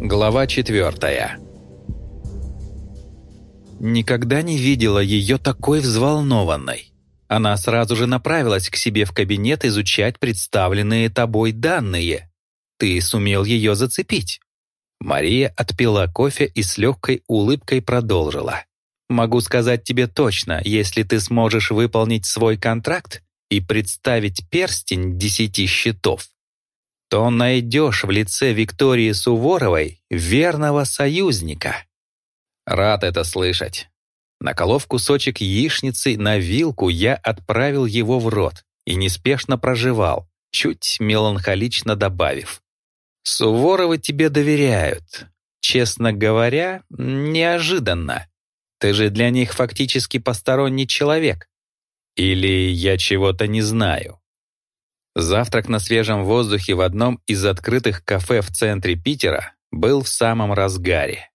Глава четвертая. Никогда не видела ее такой взволнованной. Она сразу же направилась к себе в кабинет изучать представленные тобой данные. Ты сумел ее зацепить. Мария отпила кофе и с легкой улыбкой продолжила. «Могу сказать тебе точно, если ты сможешь выполнить свой контракт и представить перстень десяти щитов, то найдешь в лице Виктории Суворовой верного союзника. Рад это слышать. Наколов кусочек яичницы на вилку, я отправил его в рот и неспешно проживал, чуть меланхолично добавив. «Суворовы тебе доверяют. Честно говоря, неожиданно. Ты же для них фактически посторонний человек. Или я чего-то не знаю?» Завтрак на свежем воздухе в одном из открытых кафе в центре Питера был в самом разгаре.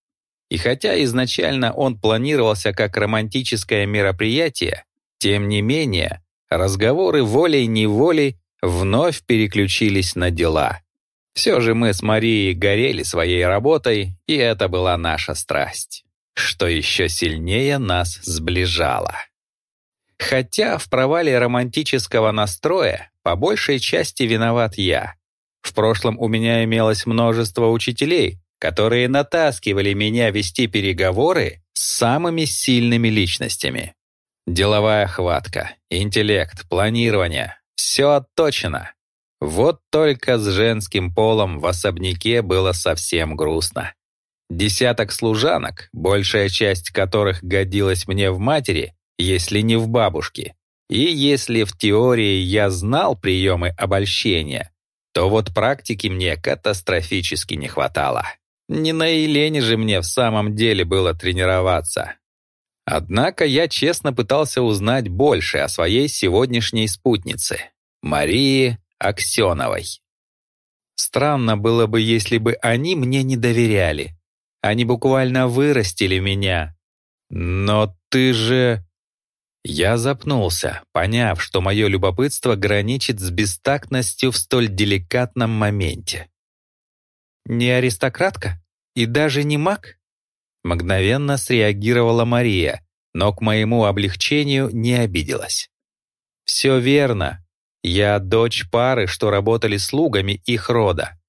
И хотя изначально он планировался как романтическое мероприятие, тем не менее разговоры волей-неволей вновь переключились на дела. Все же мы с Марией горели своей работой, и это была наша страсть, что еще сильнее нас сближало. Хотя в провале романтического настроя по большей части виноват я. В прошлом у меня имелось множество учителей, которые натаскивали меня вести переговоры с самыми сильными личностями. Деловая хватка, интеллект, планирование — все отточено. Вот только с женским полом в особняке было совсем грустно. Десяток служанок, большая часть которых годилась мне в матери, если не в бабушке, и если в теории я знал приемы обольщения, то вот практики мне катастрофически не хватало. Не на Елене же мне в самом деле было тренироваться. Однако я честно пытался узнать больше о своей сегодняшней спутнице, Марии Аксеновой. Странно было бы, если бы они мне не доверяли. Они буквально вырастили меня. Но ты же... Я запнулся, поняв, что мое любопытство граничит с бестактностью в столь деликатном моменте. «Не аристократка? И даже не маг?» Мгновенно среагировала Мария, но к моему облегчению не обиделась. «Все верно. Я дочь пары, что работали слугами их рода.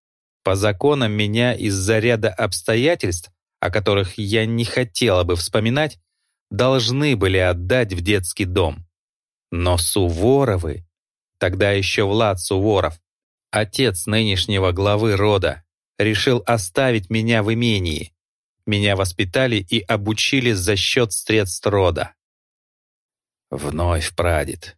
По законам меня из-за ряда обстоятельств, о которых я не хотела бы вспоминать, должны были отдать в детский дом. Но Суворовы, тогда еще Влад Суворов, отец нынешнего главы рода, решил оставить меня в имении. Меня воспитали и обучили за счет средств рода. Вновь прадед.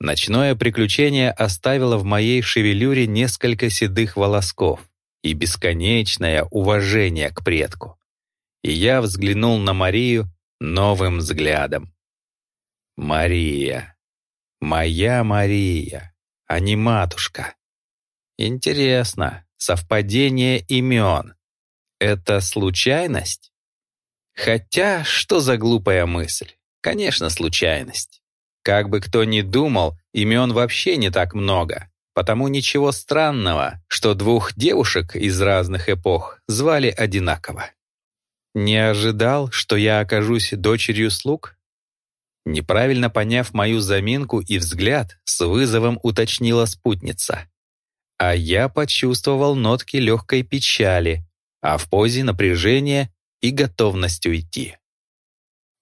Ночное приключение оставило в моей шевелюре несколько седых волосков и бесконечное уважение к предку. И я взглянул на Марию новым взглядом. Мария. Моя Мария, а не матушка. Интересно, совпадение имен. Это случайность? Хотя, что за глупая мысль? Конечно, случайность. Как бы кто ни думал, имен вообще не так много. Потому ничего странного, что двух девушек из разных эпох звали одинаково. Не ожидал, что я окажусь дочерью слуг? Неправильно поняв мою заминку и взгляд, с вызовом уточнила спутница. А я почувствовал нотки легкой печали, а в позе напряжения и готовность уйти.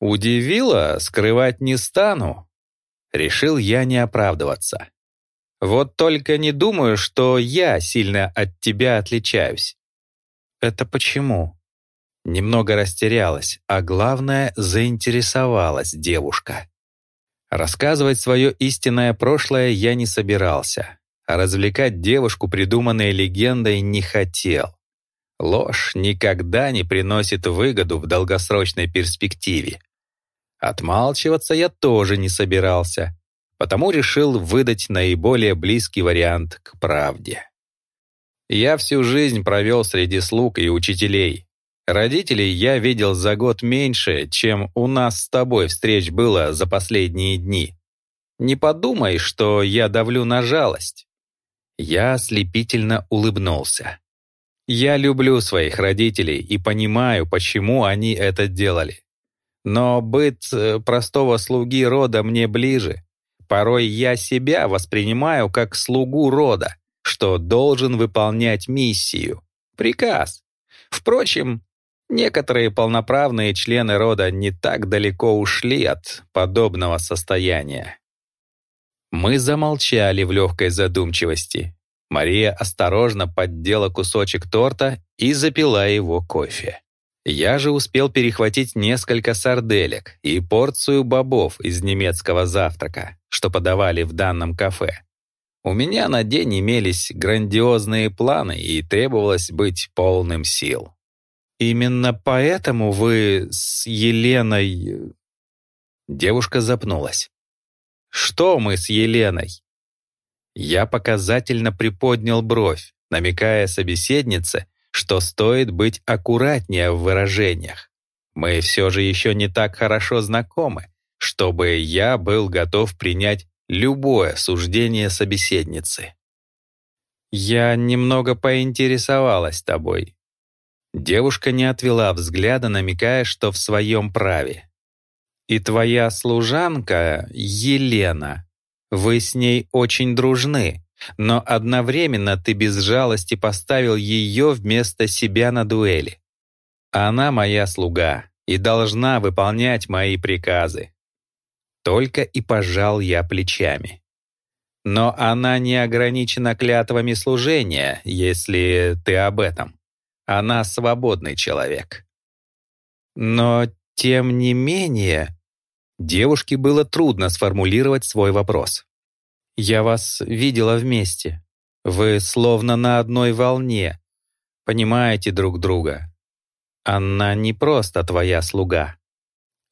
Удивило, скрывать не стану. Решил я не оправдываться. Вот только не думаю, что я сильно от тебя отличаюсь. Это почему? Немного растерялась, а главное, заинтересовалась девушка. Рассказывать свое истинное прошлое я не собирался, развлекать девушку придуманной легендой не хотел. Ложь никогда не приносит выгоду в долгосрочной перспективе. Отмалчиваться я тоже не собирался, потому решил выдать наиболее близкий вариант к правде. Я всю жизнь провел среди слуг и учителей, Родителей я видел за год меньше, чем у нас с тобой встреч было за последние дни. Не подумай, что я давлю на жалость. Я ослепительно улыбнулся. Я люблю своих родителей и понимаю, почему они это делали. Но быт э, простого слуги рода мне ближе. Порой я себя воспринимаю как слугу рода, что должен выполнять миссию, приказ. Впрочем, некоторые полноправные члены рода не так далеко ушли от подобного состояния. Мы замолчали в легкой задумчивости. Мария осторожно поддела кусочек торта и запила его кофе. Я же успел перехватить несколько сарделек и порцию бобов из немецкого завтрака, что подавали в данном кафе. У меня на день имелись грандиозные планы и требовалось быть полным сил. «Именно поэтому вы с Еленой...» Девушка запнулась. «Что мы с Еленой?» Я показательно приподнял бровь, намекая собеседнице, что стоит быть аккуратнее в выражениях. Мы все же еще не так хорошо знакомы, чтобы я был готов принять любое суждение собеседницы. «Я немного поинтересовалась тобой». Девушка не отвела взгляда, намекая, что в своем праве. «И твоя служанка, Елена, вы с ней очень дружны, но одновременно ты без жалости поставил ее вместо себя на дуэли. Она моя слуга и должна выполнять мои приказы. Только и пожал я плечами. Но она не ограничена клятвами служения, если ты об этом. Она свободный человек. Но, тем не менее, девушке было трудно сформулировать свой вопрос. Я вас видела вместе. Вы словно на одной волне. Понимаете друг друга. Она не просто твоя слуга.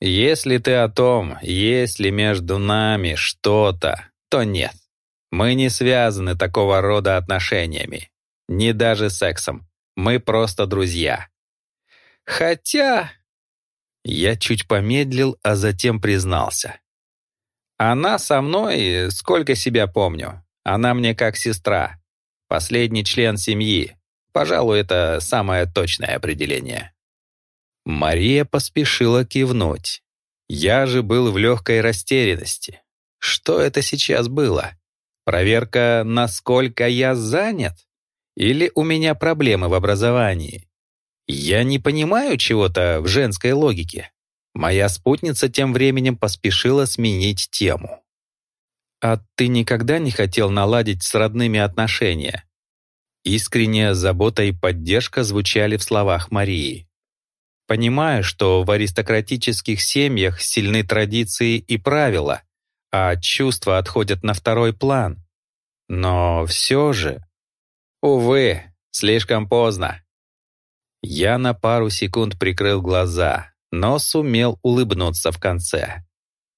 Если ты о том, есть ли между нами что-то, то нет. Мы не связаны такого рода отношениями. Не даже сексом. Мы просто друзья. Хотя... Я чуть помедлил, а затем признался. Она со мной, сколько себя помню. Она мне как сестра. Последний член семьи. Пожалуй, это самое точное определение. Мария поспешила кивнуть. Я же был в легкой растерянности. Что это сейчас было? Проверка, насколько я занят? Или у меня проблемы в образовании? Я не понимаю чего-то в женской логике. Моя спутница тем временем поспешила сменить тему. «А ты никогда не хотел наладить с родными отношения?» Искренняя забота и поддержка звучали в словах Марии. «Понимаю, что в аристократических семьях сильны традиции и правила, а чувства отходят на второй план. Но все же...» «Увы, слишком поздно». Я на пару секунд прикрыл глаза, но сумел улыбнуться в конце.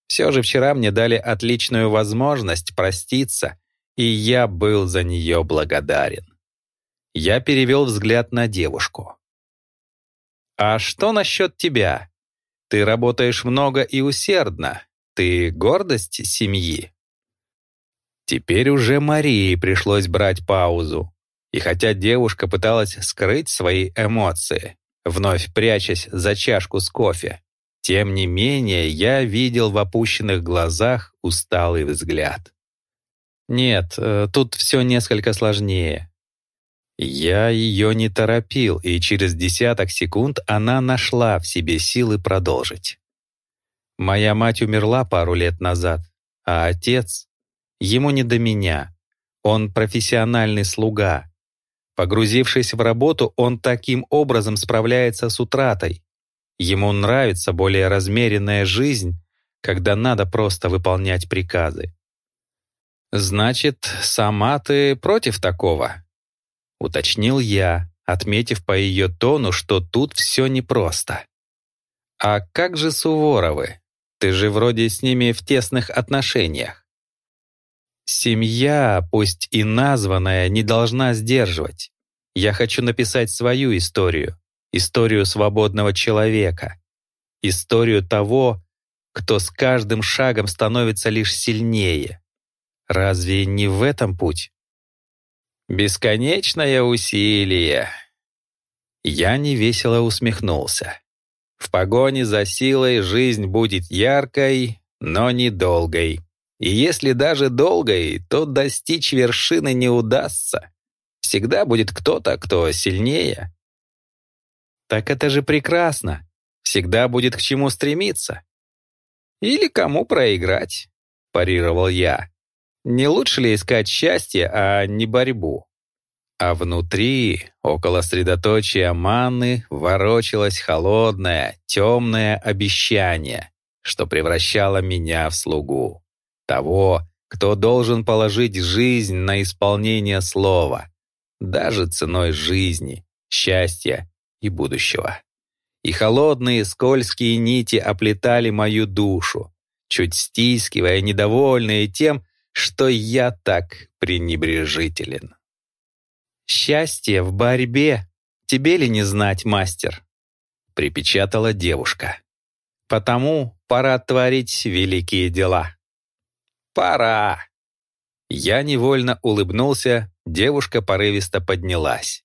Все же вчера мне дали отличную возможность проститься, и я был за нее благодарен. Я перевел взгляд на девушку. «А что насчет тебя? Ты работаешь много и усердно. Ты гордость семьи?» Теперь уже Марии пришлось брать паузу. И хотя девушка пыталась скрыть свои эмоции, вновь прячась за чашку с кофе. Тем не менее, я видел в опущенных глазах усталый взгляд. Нет, э, тут все несколько сложнее. Я ее не торопил, и через десяток секунд она нашла в себе силы продолжить. Моя мать умерла пару лет назад, а отец... Ему не до меня. Он профессиональный слуга, Погрузившись в работу, он таким образом справляется с утратой. Ему нравится более размеренная жизнь, когда надо просто выполнять приказы. «Значит, сама ты против такого?» — уточнил я, отметив по ее тону, что тут все непросто. «А как же Суворовы? Ты же вроде с ними в тесных отношениях». Семья, пусть и названная, не должна сдерживать. Я хочу написать свою историю, историю свободного человека, историю того, кто с каждым шагом становится лишь сильнее. Разве не в этом путь? Бесконечное усилие. Я невесело усмехнулся. В погоне за силой жизнь будет яркой, но недолгой. И если даже долгой, то достичь вершины не удастся. Всегда будет кто-то, кто сильнее. Так это же прекрасно. Всегда будет к чему стремиться. Или кому проиграть, парировал я. Не лучше ли искать счастье, а не борьбу? А внутри, около средоточия маны, ворочалось холодное, темное обещание, что превращало меня в слугу. Того, кто должен положить жизнь на исполнение слова, даже ценой жизни, счастья и будущего. И холодные скользкие нити оплетали мою душу, чуть стискивая, недовольные тем, что я так пренебрежителен. «Счастье в борьбе. Тебе ли не знать, мастер?» — припечатала девушка. «Потому пора творить великие дела». «Пора!» Я невольно улыбнулся, девушка порывисто поднялась.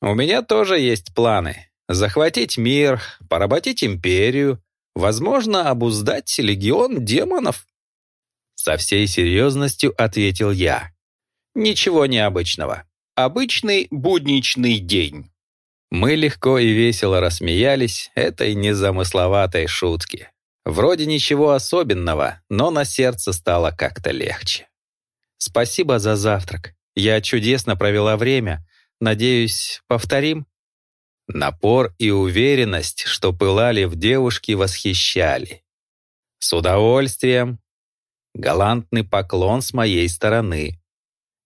«У меня тоже есть планы. Захватить мир, поработить империю, возможно, обуздать легион демонов». Со всей серьезностью ответил я. «Ничего необычного обычный будничный день. Мы легко и весело рассмеялись этой незамысловатой шутке. Вроде ничего особенного, но на сердце стало как-то легче. Спасибо за завтрак. Я чудесно провела время. Надеюсь, повторим? Напор и уверенность, что пылали в девушке, восхищали. С удовольствием. Галантный поклон с моей стороны.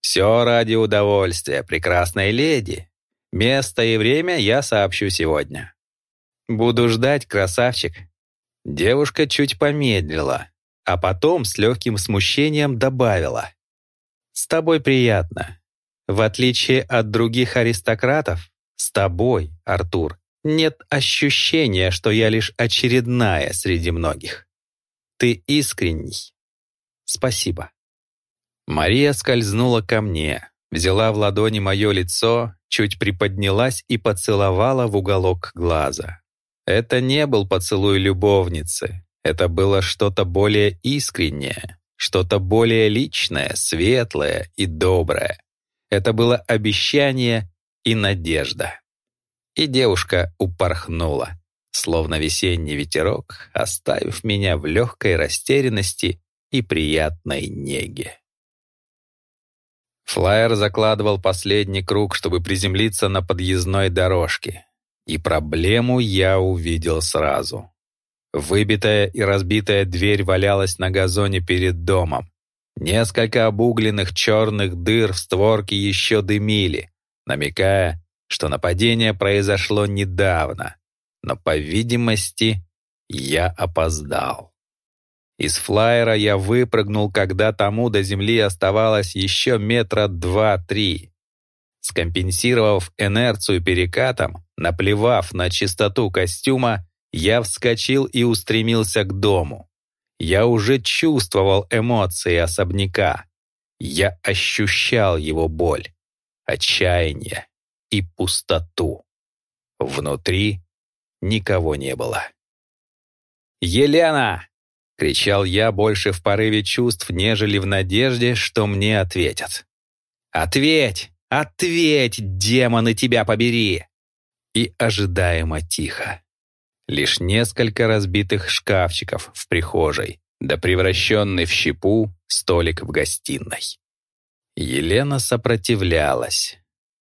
«Все ради удовольствия, прекрасной леди. Место и время я сообщу сегодня». «Буду ждать, красавчик». Девушка чуть помедлила, а потом с легким смущением добавила. «С тобой приятно. В отличие от других аристократов, с тобой, Артур, нет ощущения, что я лишь очередная среди многих. Ты искренний. Спасибо». Мария скользнула ко мне, взяла в ладони мое лицо, чуть приподнялась и поцеловала в уголок глаза. Это не был поцелуй любовницы, это было что-то более искреннее, что-то более личное, светлое и доброе. Это было обещание и надежда. И девушка упорхнула, словно весенний ветерок, оставив меня в легкой растерянности и приятной неге. Флайер закладывал последний круг, чтобы приземлиться на подъездной дорожке. И проблему я увидел сразу. Выбитая и разбитая дверь валялась на газоне перед домом. Несколько обугленных черных дыр в створке еще дымили, намекая, что нападение произошло недавно. Но, по видимости, я опоздал. Из флайера я выпрыгнул, когда тому до земли оставалось еще метра два-три. Скомпенсировав инерцию перекатом, наплевав на чистоту костюма, я вскочил и устремился к дому. Я уже чувствовал эмоции особняка. Я ощущал его боль, отчаяние и пустоту. Внутри никого не было. «Елена!» — кричал я больше в порыве чувств, нежели в надежде, что мне ответят. «Ответь! Ответь, демоны, тебя побери!» И ожидаемо тихо. Лишь несколько разбитых шкафчиков в прихожей, да превращенный в щепу столик в гостиной. Елена сопротивлялась.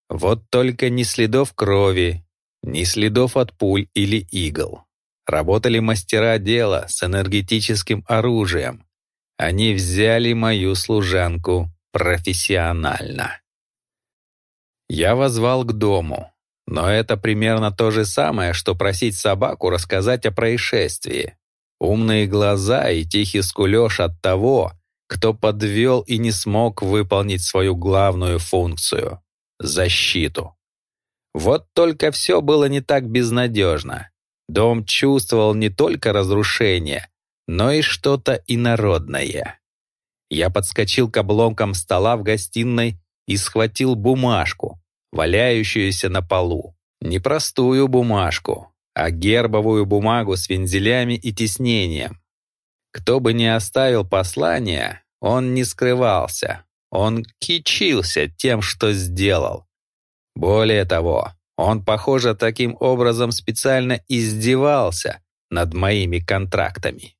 Вот только ни следов крови, ни следов от пуль или игл. Работали мастера дела с энергетическим оружием. Они взяли мою служанку профессионально. Я возвал к дому, но это примерно то же самое, что просить собаку рассказать о происшествии. Умные глаза и тихий скулёж от того, кто подвел и не смог выполнить свою главную функцию — защиту. Вот только все было не так безнадежно. Дом чувствовал не только разрушение, но и что-то инородное. Я подскочил к обломкам стола в гостиной и схватил бумажку, валяющуюся на полу. Не простую бумажку, а гербовую бумагу с вензелями и тиснением. Кто бы ни оставил послание, он не скрывался. Он кичился тем, что сделал. Более того, он, похоже, таким образом специально издевался над моими контрактами.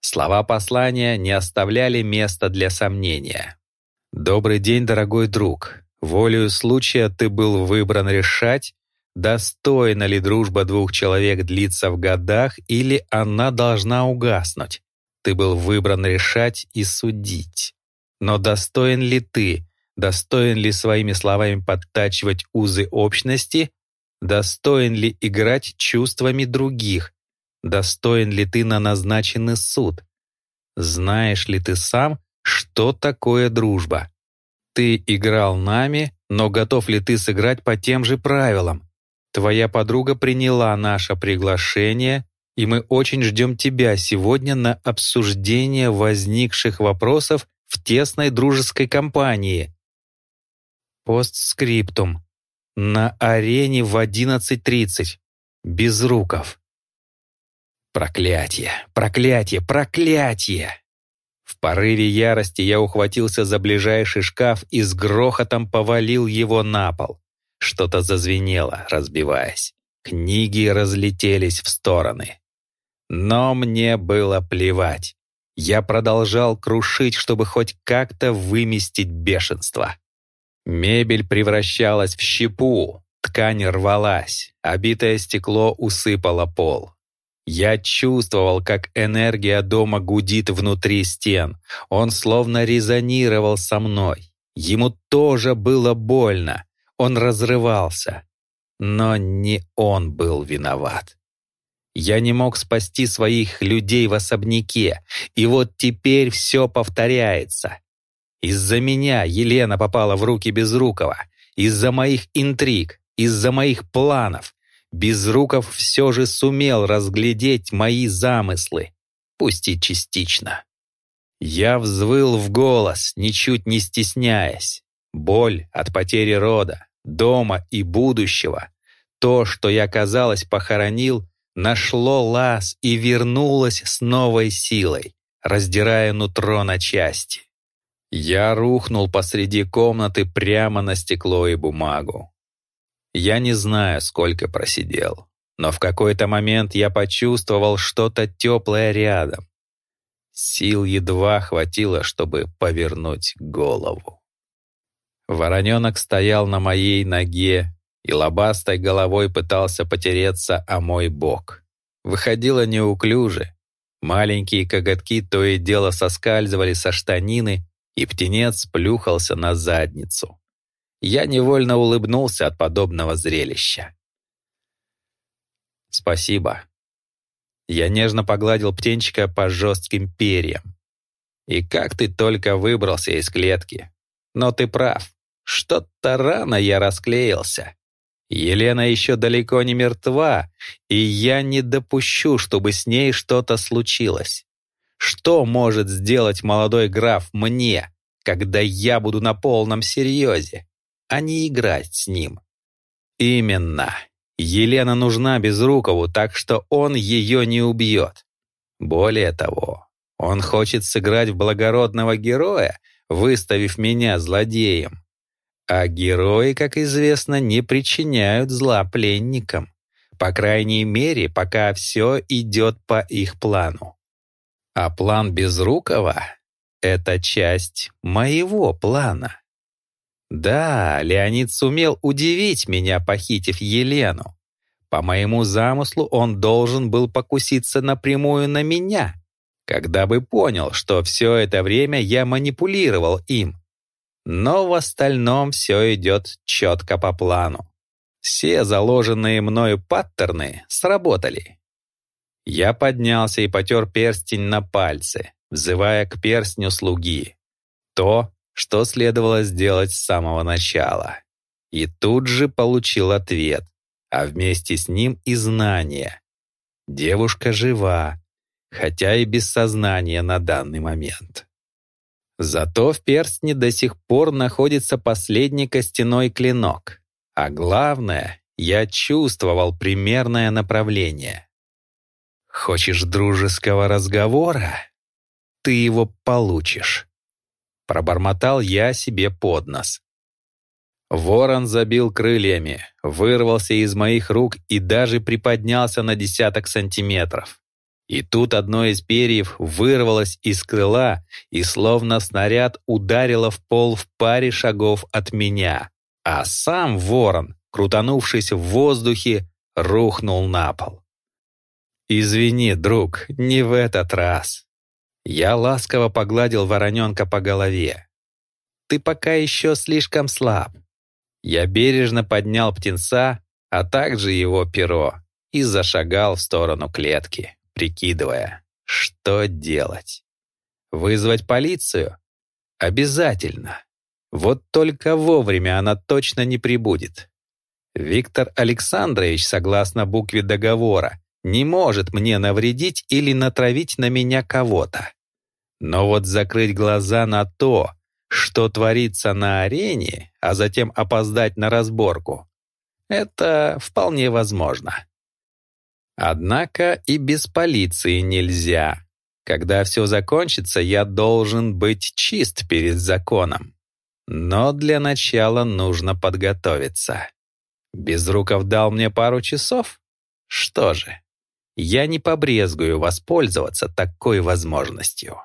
Слова послания не оставляли места для сомнения. «Добрый день, дорогой друг. Волею случая ты был выбран решать, достойна ли дружба двух человек длиться в годах или она должна угаснуть. Ты был выбран решать и судить. Но достоин ли ты, достоин ли своими словами подтачивать узы общности, достоин ли играть чувствами других, достоин ли ты на назначенный суд? Знаешь ли ты сам, что такое дружба? Ты играл нами, но готов ли ты сыграть по тем же правилам? Твоя подруга приняла наше приглашение, и мы очень ждем тебя сегодня на обсуждение возникших вопросов в тесной дружеской компании. Постскриптум. На арене в 11.30. Без руков. Проклятие, проклятие, проклятие! В порыве ярости я ухватился за ближайший шкаф и с грохотом повалил его на пол. Что-то зазвенело, разбиваясь. Книги разлетелись в стороны. Но мне было плевать. Я продолжал крушить, чтобы хоть как-то выместить бешенство. Мебель превращалась в щепу, ткань рвалась, обитое стекло усыпало пол. Я чувствовал, как энергия дома гудит внутри стен. Он словно резонировал со мной. Ему тоже было больно. Он разрывался. Но не он был виноват. Я не мог спасти своих людей в особняке, и вот теперь все повторяется. Из-за меня Елена попала в руки Безрукова, из-за моих интриг, из-за моих планов. Безруков все же сумел разглядеть мои замыслы, пусть и частично. Я взвыл в голос, ничуть не стесняясь. Боль от потери рода, дома и будущего. То, что я, казалось, похоронил, нашло лаз и вернулось с новой силой, раздирая нутро на части. Я рухнул посреди комнаты прямо на стекло и бумагу. Я не знаю, сколько просидел, но в какой-то момент я почувствовал что-то теплое рядом. Сил едва хватило, чтобы повернуть голову. Вороненок стоял на моей ноге и лобастой головой пытался потереться о мой бок. Выходило неуклюже. Маленькие коготки то и дело соскальзывали со штанины, и птенец плюхался на задницу. Я невольно улыбнулся от подобного зрелища. «Спасибо». Я нежно погладил птенчика по жестким перьям. «И как ты только выбрался из клетки. Но ты прав. Что-то рано я расклеился. Елена еще далеко не мертва, и я не допущу, чтобы с ней что-то случилось. Что может сделать молодой граф мне, когда я буду на полном серьезе, а не играть с ним? Именно. Елена нужна Безрукову, так что он ее не убьет. Более того, он хочет сыграть в благородного героя, выставив меня злодеем. А герои, как известно, не причиняют зла пленникам. По крайней мере, пока все идет по их плану. А план Безрукова — это часть моего плана. Да, Леонид сумел удивить меня, похитив Елену. По моему замыслу он должен был покуситься напрямую на меня, когда бы понял, что все это время я манипулировал им. Но в остальном все идет четко по плану. Все заложенные мною паттерны сработали. Я поднялся и потер перстень на пальце, взывая к перстню слуги. То, что следовало сделать с самого начала. И тут же получил ответ, а вместе с ним и знание. Девушка жива, хотя и без сознания на данный момент. Зато в перстне до сих пор находится последний костяной клинок. А главное, я чувствовал примерное направление. Хочешь дружеского разговора? Ты его получишь. Пробормотал я себе под нос. Ворон забил крыльями, вырвался из моих рук и даже приподнялся на десяток сантиметров. И тут одно из перьев вырвалось из крыла и словно снаряд ударило в пол в паре шагов от меня, а сам ворон, крутанувшись в воздухе, рухнул на пол. «Извини, друг, не в этот раз». Я ласково погладил вороненка по голове. «Ты пока еще слишком слаб. Я бережно поднял птенца, а также его перо, и зашагал в сторону клетки, прикидывая, что делать. Вызвать полицию? Обязательно. Вот только вовремя она точно не прибудет. Виктор Александрович, согласно букве договора, не может мне навредить или натравить на меня кого-то. Но вот закрыть глаза на то, что творится на арене, а затем опоздать на разборку, это вполне возможно. Однако и без полиции нельзя. Когда все закончится, я должен быть чист перед законом. Но для начала нужно подготовиться. Безруков дал мне пару часов? Что же, я не побрезгую воспользоваться такой возможностью.